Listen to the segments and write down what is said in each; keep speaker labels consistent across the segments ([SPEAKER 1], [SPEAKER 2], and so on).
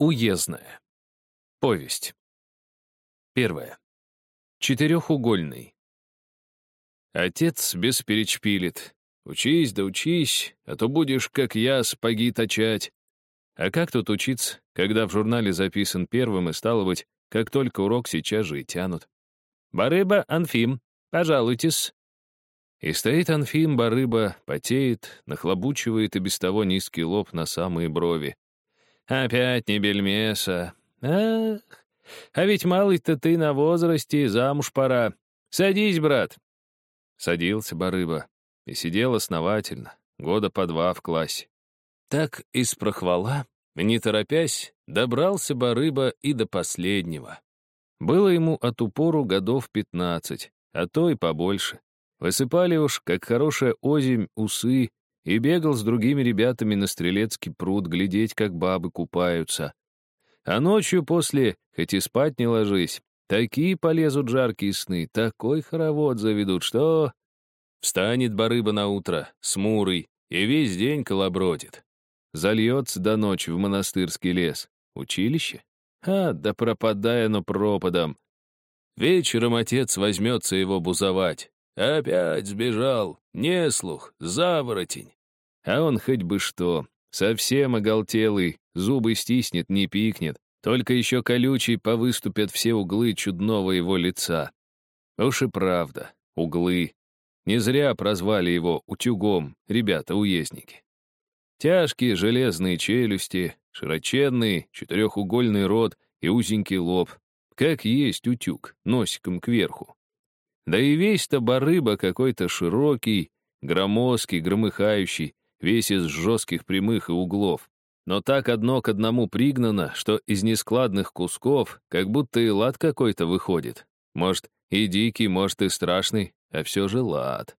[SPEAKER 1] Уездная. Повесть. Первое. Четырехугольный. Отец бесперечпилит. Учись да учись, а то будешь, как я, спаги точать. А как тут учиться, когда в журнале записан первым и, стало быть, как только урок сейчас же и тянут? Барыба Анфим, пожалуйтесь. И стоит Анфим, барыба, потеет, нахлобучивает и без того низкий лоб на самые брови. Опять не бельмеса. Ах, а ведь малый-то ты на возрасте, замуж пора. Садись, брат. Садился барыба и сидел основательно, года по два в классе. Так из прохвала, не торопясь, добрался барыба и до последнего. Было ему от упору годов пятнадцать, а то и побольше. Высыпали уж, как хорошая озимь, усы, и бегал с другими ребятами на Стрелецкий пруд глядеть, как бабы купаются. А ночью после, хоть и спать не ложись, такие полезут жаркие сны, такой хоровод заведут, что... Встанет барыба на утро, смурый, и весь день колобродит. Зальется до ночи в монастырский лес. Училище? А, да пропадая оно пропадом. Вечером отец возьмется его бузовать. Опять сбежал, не слух, заворотень. А он хоть бы что, совсем оголтелый, зубы стиснет, не пикнет, только еще колючий повыступят все углы чудного его лица. Уж и правда, углы. Не зря прозвали его утюгом, ребята-уездники. Тяжкие железные челюсти, широченный четырехугольный рот и узенький лоб. Как есть утюг, носиком кверху. Да и весь-то барыба какой-то широкий, громоздкий, громыхающий, весь из жестких прямых и углов. Но так одно к одному пригнано, что из нескладных кусков как будто и лад какой-то выходит. Может, и дикий, может, и страшный, а все же лад.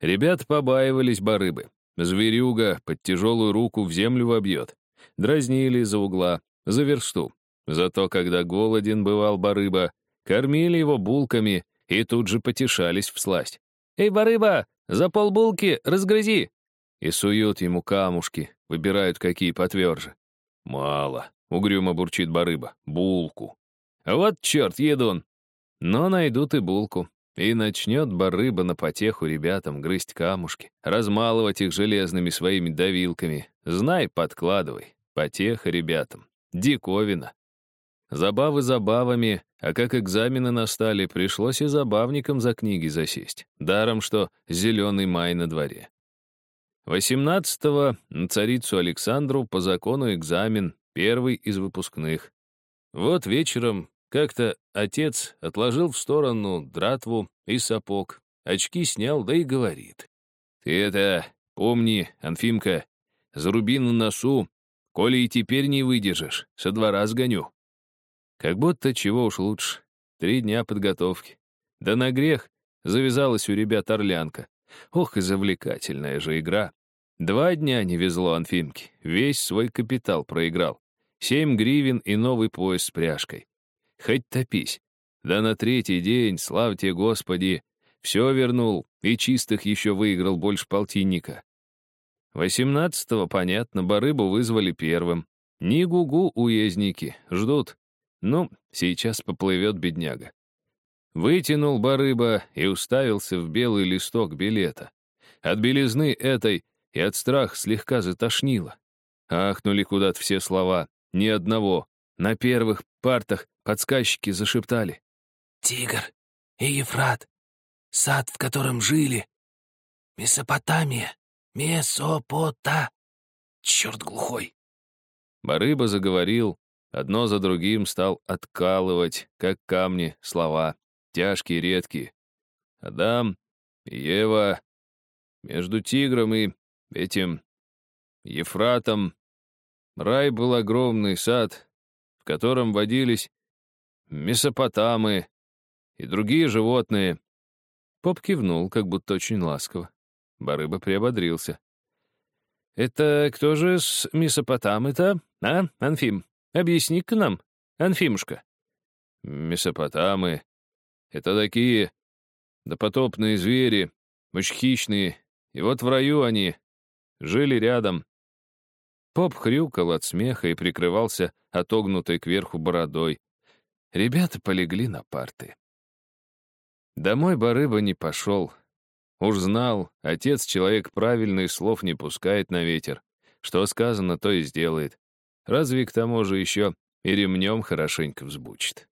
[SPEAKER 1] Ребят побаивались барыбы. Зверюга под тяжелую руку в землю вобьет. Дразнили за угла, за версту. Зато когда голоден бывал барыба, кормили его булками и тут же потешались в сласть. «Эй, барыба, за полбулки разгрызи!» И суют ему камушки, выбирают какие потверже. «Мало», — угрюмо бурчит барыба, — «булку». «Вот черт, едун!» Но найдут и булку. И начнет барыба на потеху ребятам грызть камушки, размалывать их железными своими давилками. Знай, подкладывай. Потеха ребятам. Диковина. Забавы забавами, а как экзамены настали, пришлось и забавникам за книги засесть. Даром, что зеленый май на дворе. 18-го на царицу Александру по закону экзамен, первый из выпускных. Вот вечером как-то отец отложил в сторону дратву и сапог, очки снял, да и говорит. «Ты это, помни, Анфимка, заруби на носу, коли и теперь не выдержишь, со двора сгоню». Как будто чего уж лучше. Три дня подготовки. Да на грех завязалась у ребят орлянка. Ох, и завлекательная же игра. Два дня не везло Анфимке. Весь свой капитал проиграл. Семь гривен и новый пояс с пряжкой. Хоть топись. Да на третий день, славьте Господи, все вернул и чистых еще выиграл больше полтинника. Восемнадцатого, понятно, барыбу вызвали первым. Ни гугу уездники, ждут. Ну, сейчас поплывет бедняга. Вытянул барыба и уставился в белый листок билета. От белизны этой и от страха слегка затошнило. Ахнули куда-то все слова, ни одного. На первых партах подсказчики зашептали.
[SPEAKER 2] «Тигр и Ефрат, сад, в котором жили. Месопотамия, Месопота. Черт глухой!»
[SPEAKER 1] Барыба заговорил, Одно за другим стал откалывать, как камни, слова, тяжкие, редкие. Адам, Ева, между тигром и этим Ефратом. Рай был огромный сад, в котором водились месопотамы и другие животные. Поп кивнул, как будто очень ласково. Барыба приободрился. «Это кто же с месопотамы-то, а, Анфим?» Объясни-ка нам, Анфимушка». «Месопотамы — это такие допотопные звери, очень хищные, и вот в раю они жили рядом. Поп хрюкал от смеха и прикрывался отогнутой кверху бородой. Ребята полегли на парты. Домой Барыба не пошел. Уж знал, отец человек правильный, слов не пускает на ветер. Что сказано, то и сделает. Разве к тому же еще и ремнем хорошенько взбучит.